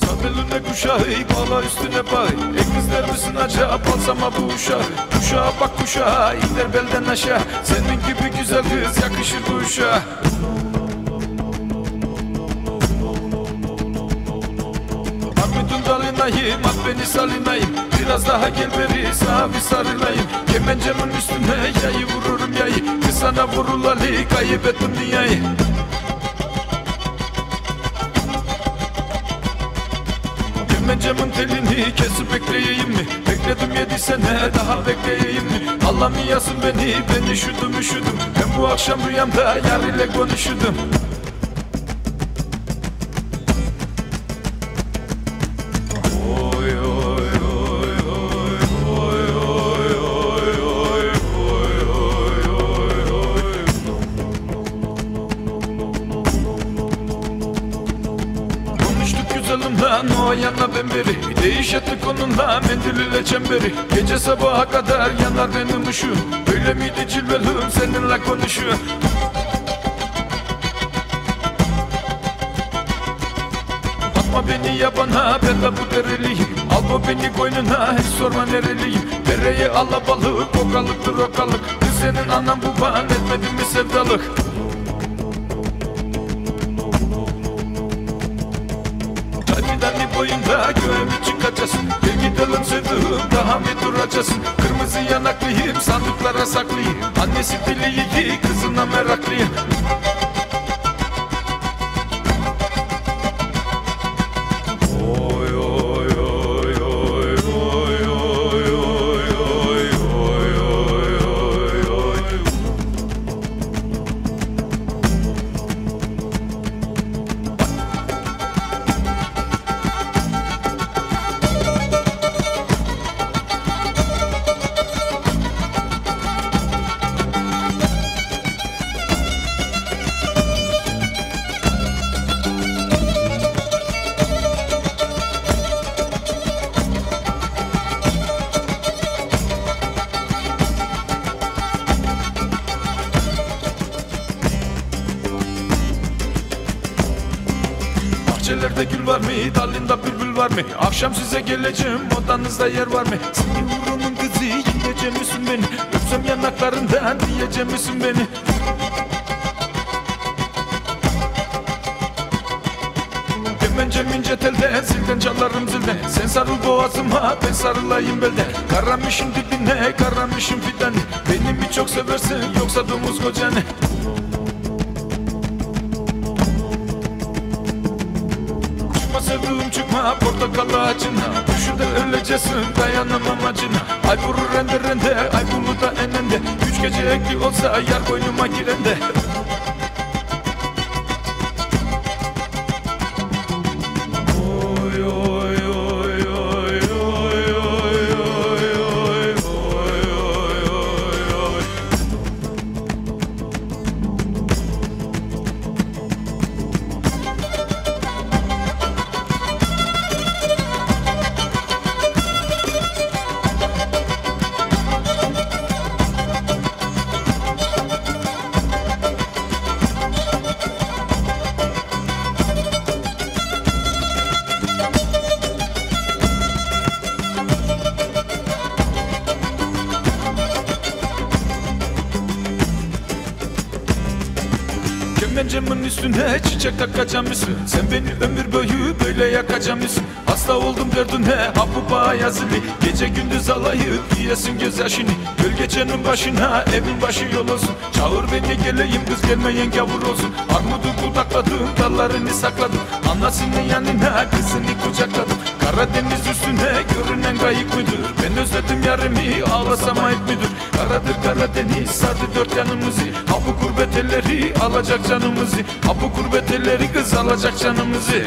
Sabelüne kuşağı bağla üstüne bay. Ekizler misin acaba? Balsama bu uşağı. Kuşağa bak kuşağa iner belden aşağı. Senin gibi güzel kız yakışır bu uşağa Armudun dalınayım at beni salinayım. Biraz daha gel beri sağa bir sarılayım Kemencemin üstüne yayı vururum yayı. Kız sana vurulalı kaybettim dünyayı. Kemencemin telini kesip bekleyeyim mi? Bekledim yedi sene daha bekleyeyim mi? Allah mı yasın beni ben üşüdüm üşüdüm. Ben bu akşam rüyamda yar ile konuşudum Güzelimden o yana ben beri. Değiş ettik onunla mendil ile çemberi. Gece sabaha kadar yanar benim ışığım. Öyle miydi cilvelüm seninle konuşuyor. Atma beni yabana ben de bu dereliyim. Al beni koynuna hiç sorma nereliyim. Dereye alabalık okalıktır okalık Kız senin anan baban etmedi mi sevdalık boyunda göğe çıkacağız Gel gidelim sevduğum daha mı duracağız Kırmızı yanaklıyım sandıklara saklıyım. Annesi dili iyi kızına meraklıyım Bahçelerde gül var mı? Dalında bülbül var mı? Akşam size geleceğim odanızda yer var mı? Senin vurumun kızı yiyecek misin beni? Öpsem yanaklarından diyecek misin beni? Kemencem ince telden zilden çalarım zilden Sen sarıl boğazıma ben sarılayım belden Karamışın dibine karamışın fidanı Beni mi çok seversin yoksa domuz kocanı Sevduğum çıkma portakal ağacına. Düşür de ölecesin dayanamam acına. Ay vurur rende rende ay bulu da enende. Üç gece ekli olsa yar koynuma girende Kemencemin üstüne çiçek takacağım? Sen beni ömür boyu böyle yakacağım mısın? Hasta oldum derdine ha bu bağ yazılı Gece gündüz alayıp yiyesin gözyaşını Gölgecenin başına evin başı yol olsun Çağır beni geleyim kız gelmeyen gavur olsun Armudu budakladım dallarını sakladım. Anasının yanına kızını kucakladım. Karadeniz üstüne görünen kayık müdür? Ben özledim yarimi ağlasam ayıp müdür? Karadır Karadeniz sardı dört yanımızı. Ha bu gurbet alacak canımızı. Ha bu gurbet kız alacak canımızı